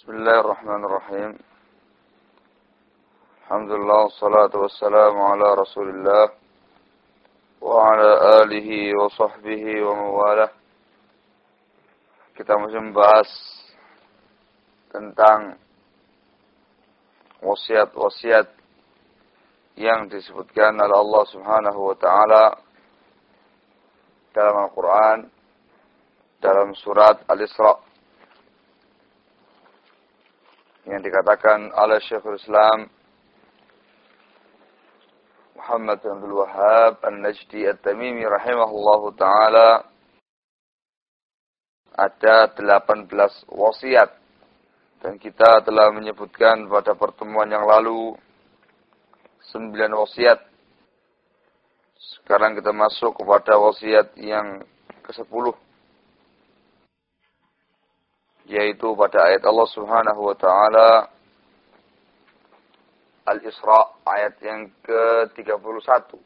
بسم الله الرحمن الرحيم الحمد لله والصلاة والسلام على رسول الله وعلى آله وصحبه ومواله kita masih membahas tentang wasiat-wasiat yang disebutkan oleh Allah Subhanahu wa taala dalam Al-Qur'an dalam surat Al-Isra yang dikatakan oleh Syekhul Islam Muhammad bin Abdul Wahab An-Najdi At-Tamimi rahimahullahu taala ada 18 wasiat. Dan kita telah menyebutkan pada pertemuan yang lalu 9 wasiat. Sekarang kita masuk kepada wasiat yang ke-10 yaitu pada ayat Allah Subhanahu wa taala Al-Isra ayat yang ke-31.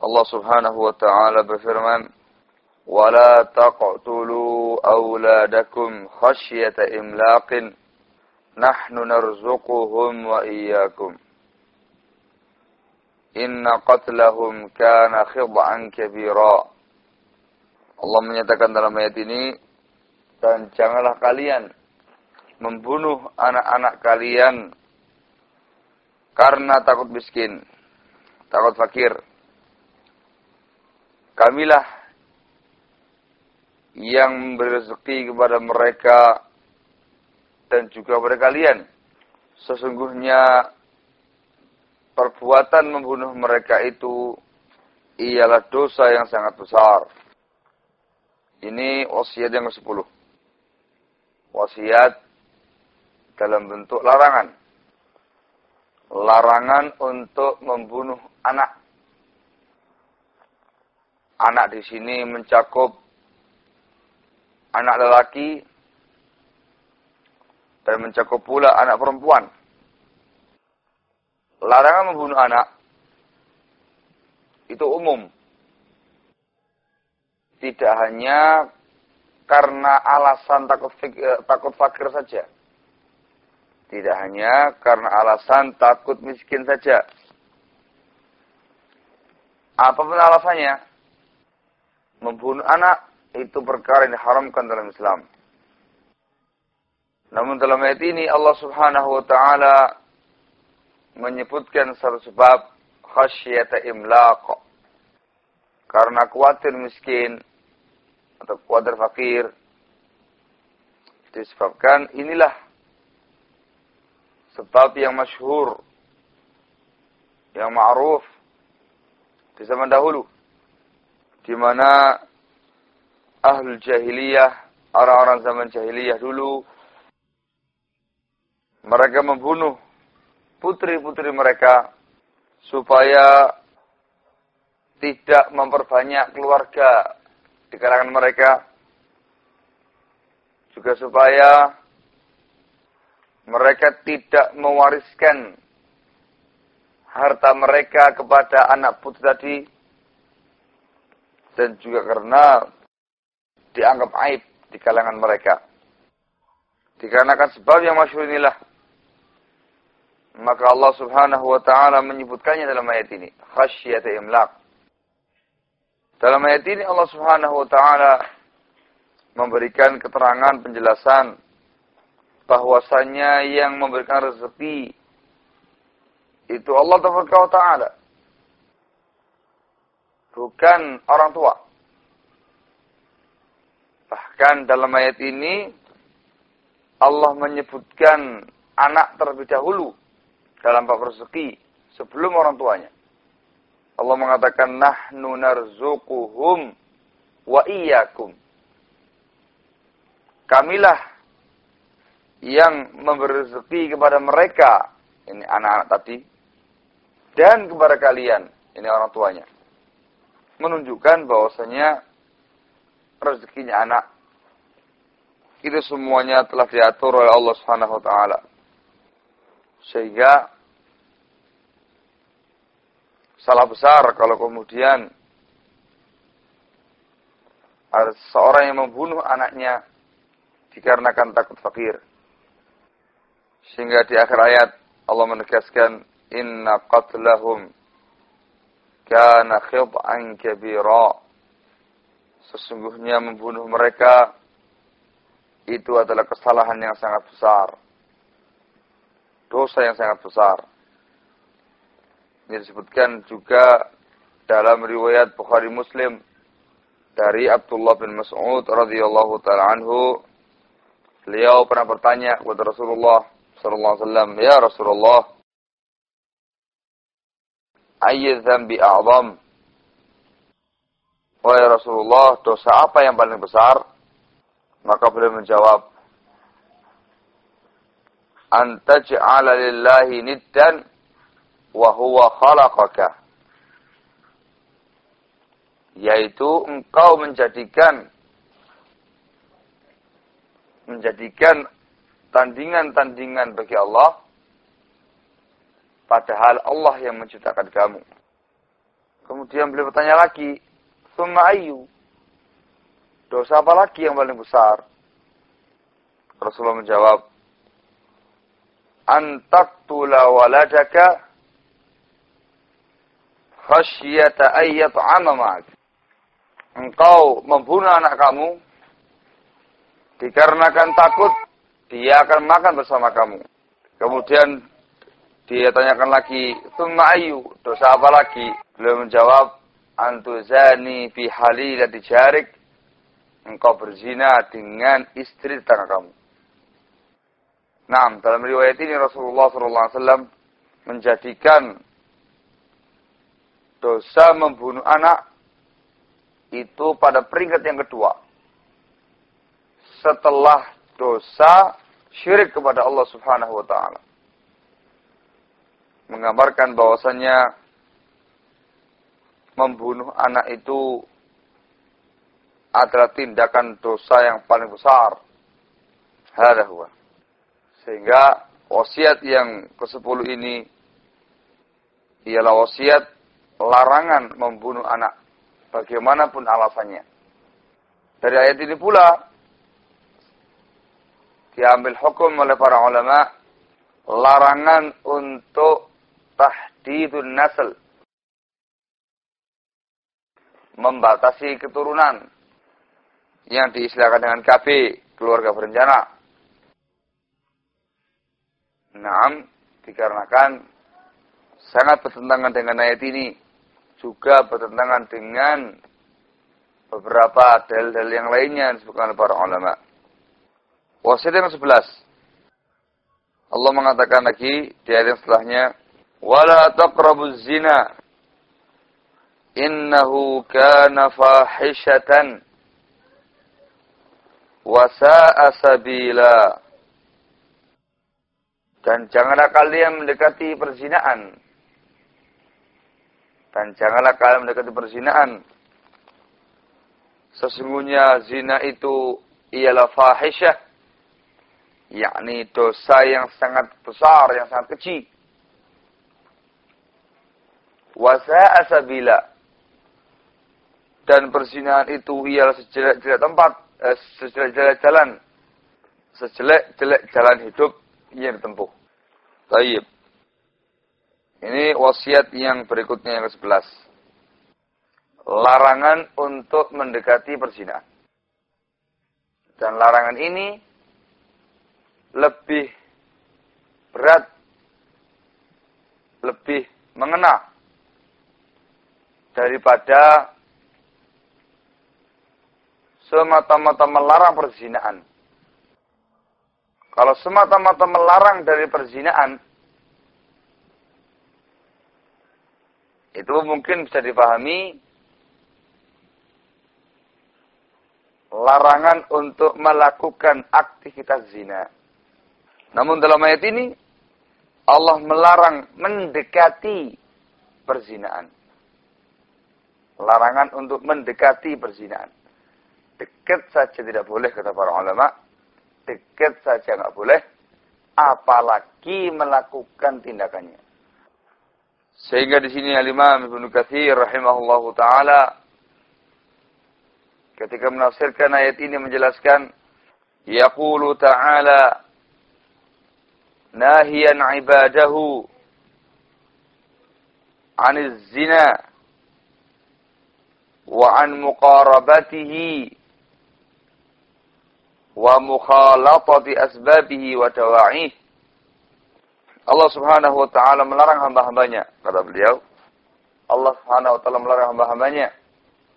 Allah Subhanahu wa taala berfirman, "Wala taqtulu auladakum khasyata imlaqin nahnu narzuquhum wa iyyakum." Inna qatlahum kana khid'an kabira. Allah menyatakan dalam ayat ini, dan janganlah kalian membunuh anak-anak kalian karena takut miskin, takut fakir. Kamilah yang memberi rezeki kepada mereka dan juga kepada kalian. Sesungguhnya perbuatan membunuh mereka itu ialah dosa yang sangat besar. Ini wasiat yang ke-10 wasiat dalam bentuk larangan. Larangan untuk membunuh anak. Anak di sini mencakup anak lelaki dan mencakup pula anak perempuan. Larangan membunuh anak itu umum. Tidak hanya karena alasan takut, eh, takut fakir saja. Tidak hanya karena alasan takut miskin saja. Apa pun alasannya, membunuh anak itu perkara yang diharamkan dalam Islam. Namun dalam ayat ini Allah Subhanahu wa taala menyebutkan satu sebab khasyata imlaq. Karena khawatir miskin, atau kuadar fakir. Disebabkan inilah sebab yang masyhur yang ma'ruf di zaman dahulu di mana ahlul jahiliyah orang-orang zaman jahiliyah dulu mereka membunuh putri-putri mereka supaya tidak memperbanyak keluarga di kalangan mereka juga supaya mereka tidak mewariskan harta mereka kepada anak putri tadi dan juga karena dianggap aib di kalangan mereka. Dikarenakan sebab yang masyhur inilah maka Allah Subhanahu wa taala menyebutkannya dalam ayat ini, khasyiyat imlaq. Dalam ayat ini Allah Subhanahu wa taala memberikan keterangan penjelasan bahwasanya yang memberikan rezeki itu Allah taala bukan orang tua. Bahkan dalam ayat ini Allah menyebutkan anak terlebih dahulu dalam bab rezeki sebelum orang tuanya. Allah mengatakan nahnu narzuquhum wa iyyakum. Kamilah yang memberi rezeki kepada mereka, ini anak-anak tadi, dan kepada kalian, ini orang tuanya. Menunjukkan bahwasanya rezekinya anak itu semuanya telah diatur oleh Allah Subhanahu wa taala. Sehingga salah besar kalau kemudian seorang yang membunuh anaknya dikarenakan takut fakir. Sehingga di akhir ayat Allah menegaskan inna qatlahum kana khid'an kabira. Sesungguhnya membunuh mereka itu adalah kesalahan yang sangat besar. Dosa yang sangat besar. Ini disebutkan juga dalam riwayat Bukhari Muslim dari Abdullah bin Mas'ud radhiyallahu taala anhu beliau pernah bertanya kepada Rasulullah sallallahu alaihi wasallam, "Ya Rasulullah, ayy dzambi a'zam?" Wahai Rasulullah, dosa apa yang paling besar? Maka beliau menjawab, "Antaj'ala lillahi niddan wa huwa khalaqaka." Yaitu engkau menjadikan menjadikan tandingan-tandingan bagi Allah padahal Allah yang menciptakan kamu. Kemudian beliau bertanya lagi, "Tsumma ayyu?" Dosa apa lagi yang paling besar? Rasulullah menjawab, "Antaktula waladaka khasyata ayyat ma'ak." Engkau membunuh anak kamu dikarenakan takut dia akan makan bersama kamu. Kemudian dia tanyakan lagi, "Tsumma ayu?" Dosa apa lagi? Beliau menjawab, "Antuzani fi halilati jarik." Engkau berzina dengan istri tetangga kamu. Nah, dalam riwayat ini Rasulullah SAW menjadikan dosa membunuh anak itu pada peringkat yang kedua. Setelah dosa syirik kepada Allah Subhanahu wa taala. Menggambarkan bahwasannya membunuh anak itu adalah tindakan dosa yang paling besar. Hada huwa. Sehingga wasiat yang ke-10 ini ialah wasiat larangan membunuh anak bagaimanapun alasannya. Dari ayat ini pula diambil hukum oleh para ulama larangan untuk tahdidun nasl membatasi keturunan yang diistilahkan dengan KB keluarga berencana. Naam, dikarenakan sangat bertentangan dengan ayat ini juga bertentangan dengan beberapa dalil-dalil yang lainnya yang disebutkan oleh para ulama. Wasiat yang ke-11. Allah mengatakan lagi di ayat yang setelahnya, "Wala taqrabuz zina innahu kana fahishatan wa sa'a sabila." Dan janganlah kalian mendekati perzinaan. Dan janganlah kalian mendekati perzinaan. Sesungguhnya zina itu ialah fahisyah yakni dosa yang sangat besar, yang sangat kecil. Wasa asabila dan persinahan itu ialah sejelek-jelek tempat, eh, sejelek-jelek jalan, sejelek-jelek jalan hidup yang ditempuh. Taib. Ini wasiat yang berikutnya yang ke-11. Larangan untuk mendekati persinahan. Dan larangan ini lebih berat, lebih mengena daripada semata-mata melarang perzinaan. Kalau semata-mata melarang dari perzinaan, itu mungkin bisa dipahami larangan untuk melakukan aktivitas zina. Namun dalam ayat ini Allah melarang mendekati perzinaan. Larangan untuk mendekati perzinaan. Dekat saja tidak boleh kata para ulama. Dekat saja nggak boleh. Apalagi melakukan tindakannya. Sehingga di sini Al-Imam Ibnu Katsir rahimahullahu taala ketika menafsirkan ayat ini menjelaskan yaqulu ta'ala nahiyan ibadahu anil zina wa an muqarabatihi wa mukhalatati asbabihi wa dawa'ih. Allah Subhanahu wa taala melarang hamba-hambanya, kata beliau. Allah Subhanahu wa taala melarang hamba-hambanya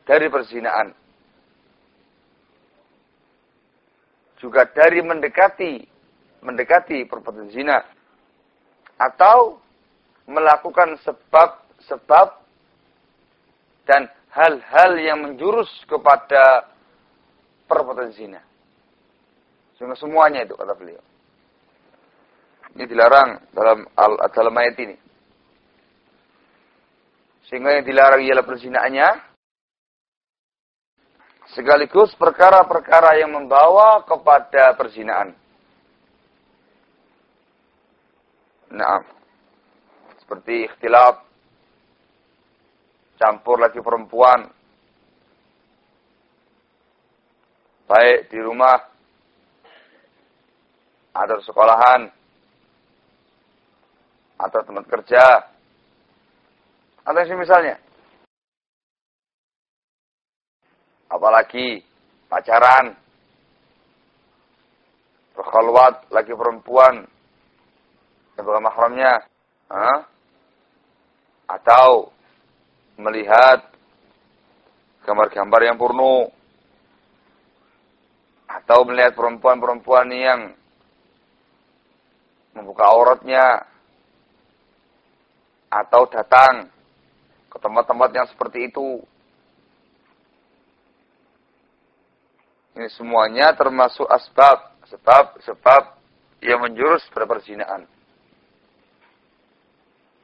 dari perzinaan. Juga dari mendekati mendekati perbuatan zina atau melakukan sebab-sebab dan hal-hal yang menjurus kepada perbuatan zina. Semuanya itu kata beliau. Ini dilarang dalam al dalam ayat ini. Sehingga yang dilarang ialah perzinaannya. Sekaligus perkara-perkara yang membawa kepada perzinaan. Nah, seperti ikhtilaf, campur lagi perempuan, baik di rumah atau sekolahan atau tempat kerja. Atau yang misalnya? Apalagi pacaran. Berkhalwat lagi perempuan. Yang bukan mahramnya. Atau melihat gambar-gambar yang porno. Atau melihat perempuan-perempuan yang membuka auratnya atau datang ke tempat-tempat yang seperti itu. Ini semuanya termasuk asbab, sebab-sebab yang menjurus pada perzinaan.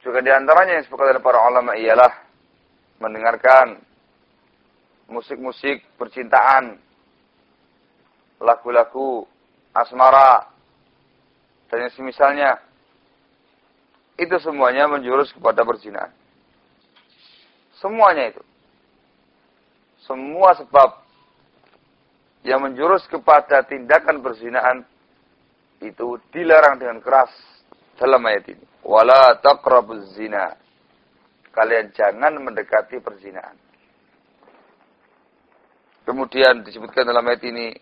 Juga di antaranya yang disebutkan oleh para ulama ialah mendengarkan musik-musik percintaan, lagu-lagu asmara, dan yang semisalnya itu semuanya menjurus kepada perzinahan. Semuanya itu. Semua sebab yang menjurus kepada tindakan perzinahan itu dilarang dengan keras dalam ayat ini. Wala taqrabuz zina. Kalian jangan mendekati perzinahan. Kemudian disebutkan dalam ayat ini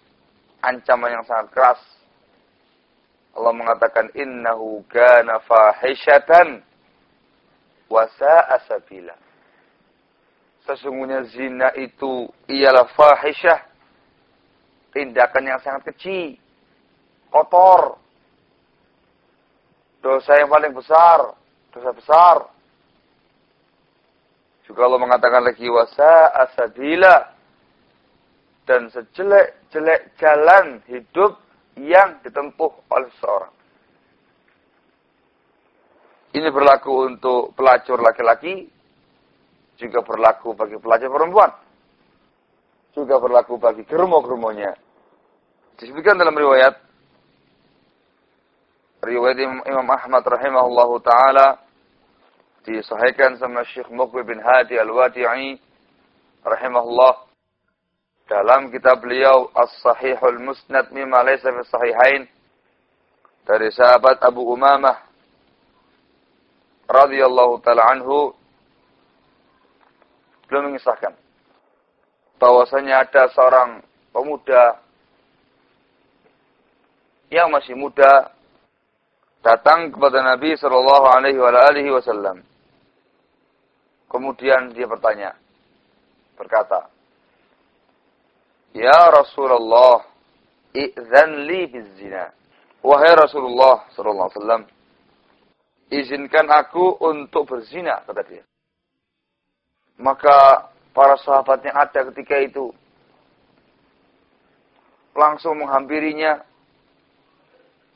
ancaman yang sangat keras Allah mengatakan innahu kana fahishatan wa sa'a sabila. Sesungguhnya zina itu ialah fahishah. Tindakan yang sangat kecil. Kotor. Dosa yang paling besar. Dosa besar. Juga Allah mengatakan lagi wasa asabila dan sejelek-jelek jalan hidup yang ditempuh oleh seseorang. Ini berlaku untuk pelacur laki-laki, juga berlaku bagi pelacur perempuan. Juga berlaku bagi germo-germonya. Disebutkan dalam riwayat, riwayat Imam Ahmad rahimahullah ta'ala, disahihkan sama Syekh Muqbi bin Hadi al-Wadi'i, rahimahullah, dalam kitab beliau As-Sahihul Musnad mimma laysa fi sahihain dari sahabat Abu Umamah radhiyallahu taala anhu belum mengisahkan bahwasanya ada seorang pemuda yang masih muda datang kepada Nabi Shallallahu Alaihi Wasallam. Kemudian dia bertanya, berkata, Ya Rasulullah, i'zan li bizina. Wahai Rasulullah sallallahu alaihi wasallam, izinkan aku untuk berzina kata dia. Maka para sahabat yang ada ketika itu langsung menghampirinya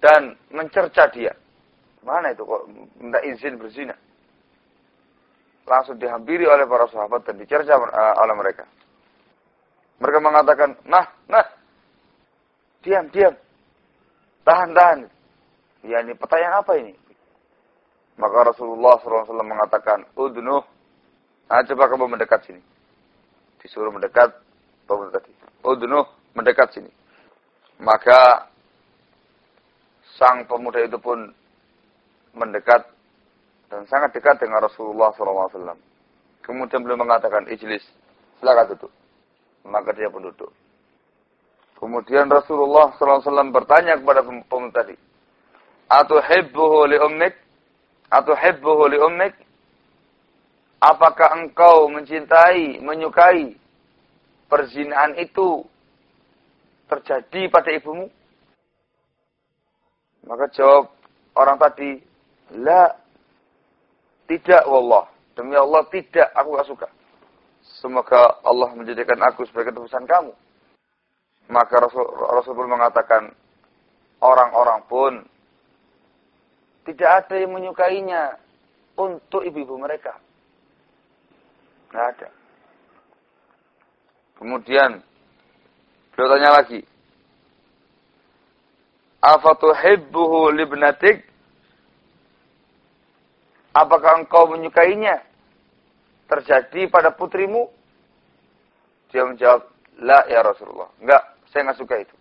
dan mencerca dia. Mana itu kok minta izin berzina? Langsung dihampiri oleh para sahabat dan dicerca eh, oleh mereka. Mereka mengatakan, nah, nah, diam, diam, tahan, tahan. Ya ini pertanyaan apa ini? Maka Rasulullah SAW mengatakan, Udnuh, nah, coba kamu mendekat sini. Disuruh mendekat, pemuda tadi. Udnuh, mendekat sini. Maka sang pemuda itu pun mendekat dan sangat dekat dengan Rasulullah SAW. Kemudian beliau mengatakan, Ijlis, silakan duduk. Maka dia pun duduk. Kemudian Rasulullah SAW bertanya kepada pemuda tadi, Atuhibbuhu li ummik? Atuhibbuhu li ummik? Apakah engkau mencintai, menyukai perzinahan itu terjadi pada ibumu? Maka jawab orang tadi, La, tidak wallah. Demi Allah tidak, aku gak suka. Semoga Allah menjadikan aku sebagai tebusan kamu. Maka Rasul, Rasul mengatakan, orang-orang pun tidak ada yang menyukainya untuk ibu-ibu mereka. Tidak ada. Kemudian, beliau tanya lagi, Afatuhibbuhu libnatik? Apakah engkau menyukainya? Terjadi pada putrimu? Dia menjawab, La ya Rasulullah. Enggak, saya enggak suka itu.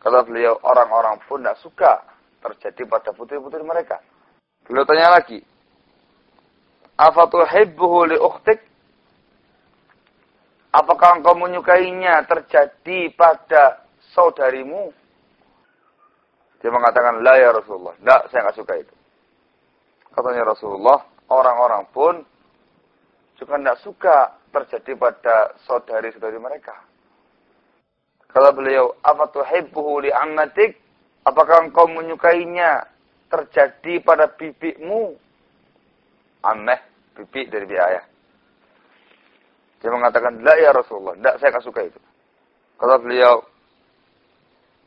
Kata beliau, orang-orang pun enggak suka terjadi pada putri-putri mereka. Beliau tanya lagi, Afatuhibbuhu li? Apakah engkau menyukainya terjadi pada saudarimu? Dia mengatakan, La ya Rasulullah. Enggak, saya enggak suka itu. Katanya Rasulullah, orang-orang pun juga tidak suka terjadi pada saudari-saudari mereka. Kalau beliau, apa tuhibbuhu li ammatik? Apakah engkau menyukainya terjadi pada bibimu? Ameh, bibi dari biaya. Dia mengatakan, la ya Rasulullah. Tidak, saya tidak suka itu. Kalau beliau,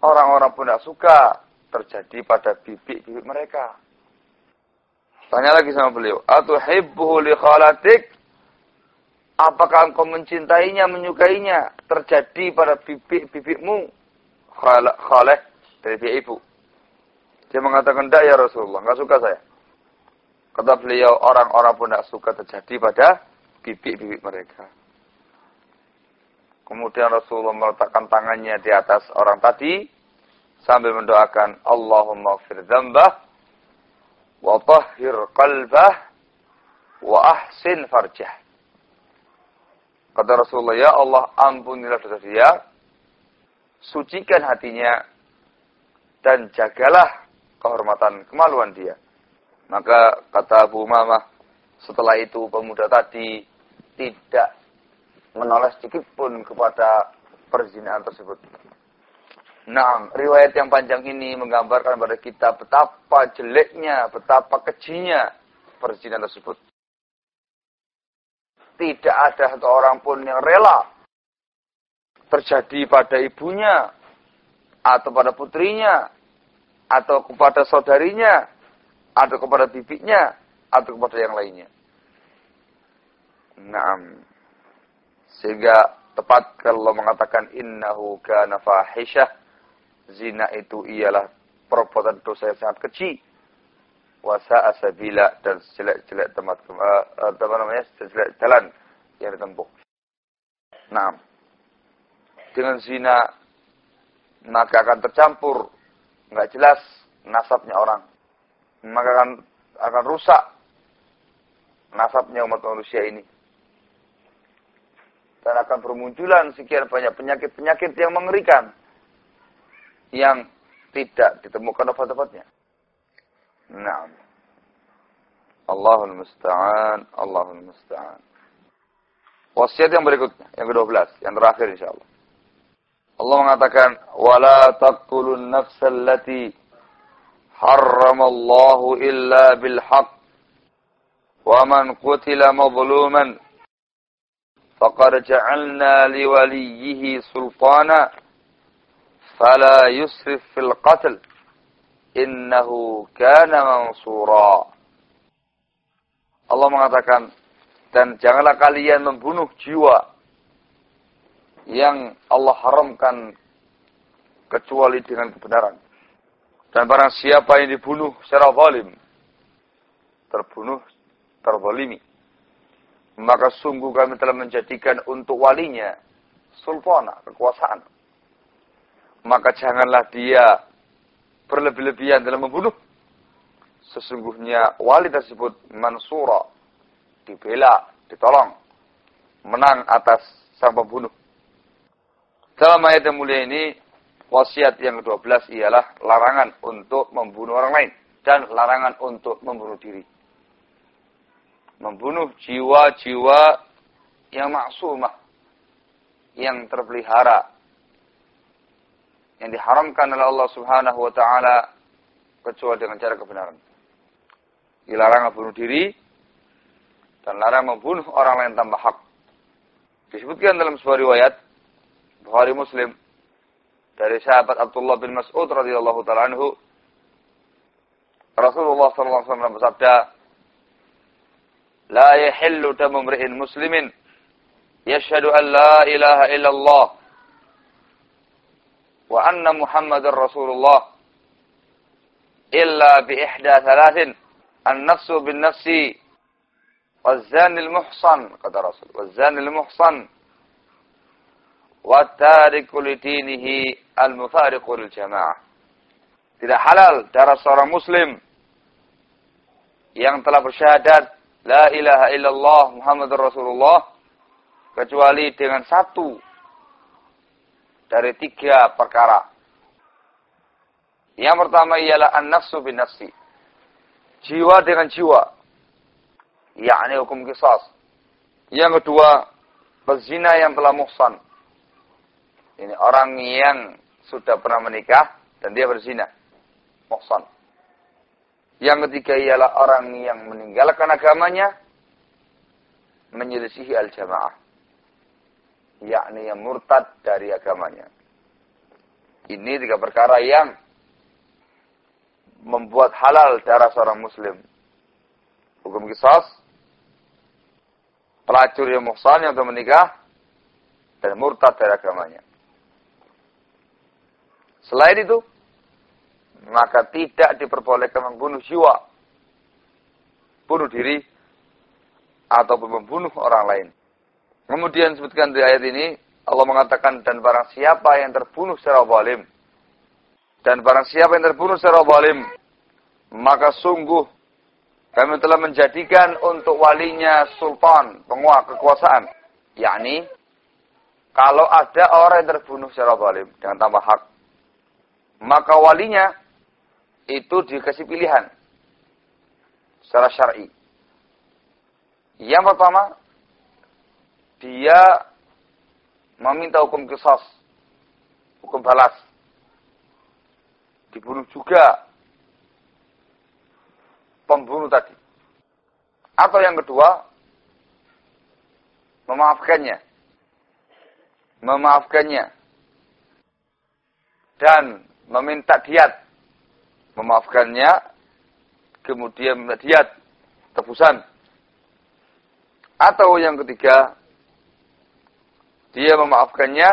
orang-orang pun tidak suka terjadi pada bibi-bibi mereka. Tanya lagi sama beliau, "Atuhibbuhu li khalatik?" Apakah engkau mencintainya, menyukainya? Terjadi pada bibik-bibikmu. Khaleh dari pihak ibu. Dia mengatakan, tidak ya Rasulullah, nggak suka saya. Kata beliau, orang-orang pun tidak suka terjadi pada bibik-bibik mereka. Kemudian Rasulullah meletakkan tangannya di atas orang tadi sambil mendoakan Allahumma gfir dzambah wa tahhir qalbah wa ahsin farjah. Kata Rasulullah, ya Allah ampunilah dosa dia, sucikan hatinya, dan jagalah kehormatan kemaluan dia. Maka kata Abu Umamah, setelah itu pemuda tadi tidak menoleh sedikit pun kepada perzinahan tersebut. Nah, riwayat yang panjang ini menggambarkan pada kita betapa jeleknya, betapa kejinya perzinahan tersebut. Tidak ada satu orang pun yang rela terjadi pada ibunya, atau pada putrinya, atau kepada saudarinya, atau kepada bibinya, atau kepada yang lainnya. Naam. Sehingga tepat kalau mengatakan innahu kana fahisyah zina itu ialah perbuatan dosa yang sangat kecil. Wasa asabila dan jelek-jelek tempat uh, apa namanya jelek jalan yang ditempuh. Nah, dengan zina maka akan tercampur nggak jelas nasabnya orang, maka akan akan rusak nasabnya umat manusia ini dan akan bermunculan sekian banyak penyakit-penyakit yang mengerikan yang tidak ditemukan obat-obatnya. Nah. Allahul musta'an, Allahul musta'an. Wasiat yang berikutnya, yang ke-12, yang terakhir insyaallah. Allah mengatakan, "Wala taqtulun nafsal lati harramallahu illa bil haqq. Wa man qutila mazluman faqad ja'alna liwaliyhi sultana." فلا يسرف في القتل innahu kana mansura. Allah mengatakan, dan janganlah kalian membunuh jiwa yang Allah haramkan kecuali dengan kebenaran. Dan barang siapa yang dibunuh secara zalim, terbunuh, terzalimi. Maka sungguh kami telah menjadikan untuk walinya sultana, kekuasaan. Maka janganlah dia berlebih-lebihan dalam membunuh. sesungguhnya wali tersebut mansura dibela, ditolong, menang atas sang pembunuh. Dalam ayat yang mulia ini, wasiat yang ke-12 ialah larangan untuk membunuh orang lain dan larangan untuk membunuh diri. Membunuh jiwa-jiwa yang maksumah, yang terpelihara, yang diharamkan oleh Allah Subhanahu wa taala kecuali dengan cara kebenaran. Dilarang membunuh diri dan larang membunuh orang lain tanpa hak. Disebutkan dalam sebuah riwayat Bukhari Muslim dari sahabat Abdullah bin Mas'ud radhiyallahu taala anhu Rasulullah sallallahu alaihi wasallam bersabda La yahillu damu muslimin yashhadu an la ilaha illallah wa anna Muhammadar Rasulullah illa bi ihda thalathin an-nafsu bin nafsi waz-zani al-muhsan kata Rasul waz-zani al-muhsan wa tariku li dinihi al-mufariqu lil jamaah tidak halal darah seorang muslim yang telah bersyahadat la ilaha illallah Muhammadur Rasulullah kecuali dengan satu dari tiga perkara. Yang pertama ialah an-nafsu bin nafsi. Jiwa dengan jiwa. yakni hukum kisas. Yang kedua, pezina yang telah muhsan. Ini orang yang sudah pernah menikah dan dia berzina. Muhsan. Yang ketiga ialah orang yang meninggalkan agamanya menyelisihi al-jamaah yakni yang murtad dari agamanya. Ini tiga perkara yang membuat halal darah seorang muslim. Hukum kisah, pelacur yang muhsan yang menikah, dan murtad dari agamanya. Selain itu, maka tidak diperbolehkan membunuh jiwa, bunuh diri, atau membunuh orang lain. Kemudian sebutkan di ayat ini, Allah mengatakan, dan barang siapa yang terbunuh secara zalim, dan barang siapa yang terbunuh secara zalim, maka sungguh kami telah menjadikan untuk walinya sultan, penguasa kekuasaan. yakni kalau ada orang yang terbunuh secara zalim dengan tambah hak, maka walinya itu dikasih pilihan secara syar'i. Yang pertama, dia meminta hukum kisas, hukum balas. Dibunuh juga pembunuh tadi. Atau yang kedua, memaafkannya. Memaafkannya. Dan meminta diat. Memaafkannya, kemudian meminta diat, tebusan. Atau yang ketiga, dia memaafkannya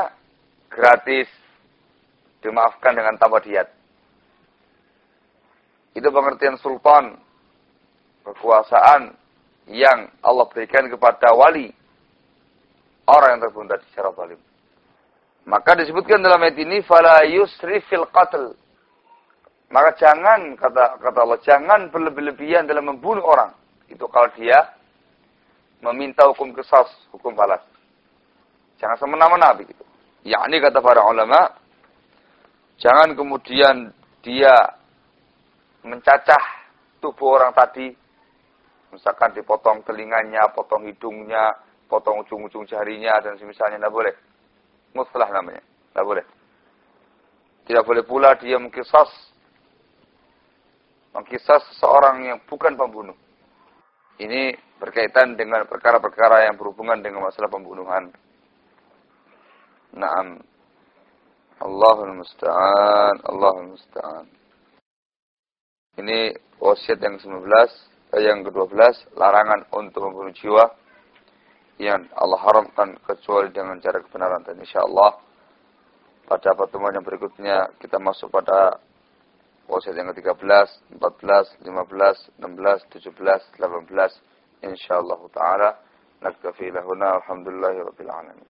gratis. Dimaafkan dengan tanpa diat. Itu pengertian sultan. Kekuasaan yang Allah berikan kepada wali. Orang yang terbunuh tadi secara zalim. Maka disebutkan dalam ayat ini, fala yusri fil qatl. Maka jangan, kata, kata Allah, jangan berlebih-lebihan dalam membunuh orang. Itu kalau dia meminta hukum kesas, hukum balas. Jangan semena-mena begitu. ini kata para ulama, jangan kemudian dia mencacah tubuh orang tadi, misalkan dipotong telinganya, potong hidungnya, potong ujung-ujung jarinya dan semisalnya tidak boleh. Muslah namanya, tidak boleh. Tidak boleh pula dia mengkisas mengkisas seorang yang bukan pembunuh. Ini berkaitan dengan perkara-perkara yang berhubungan dengan masalah pembunuhan. Naam. Allahul musta'an, Allahul musta'an. Ini wasiat yang ke-19, eh, yang ke-12, larangan untuk membunuh jiwa yang Allah haramkan kecuali dengan cara kebenaran dan insyaallah pada pertemuan yang berikutnya kita masuk pada wasiat yang ke-13, 14, 15, 16, 17, 18 insyaallah taala naktafi lahuna alhamdulillahi rabbil alamin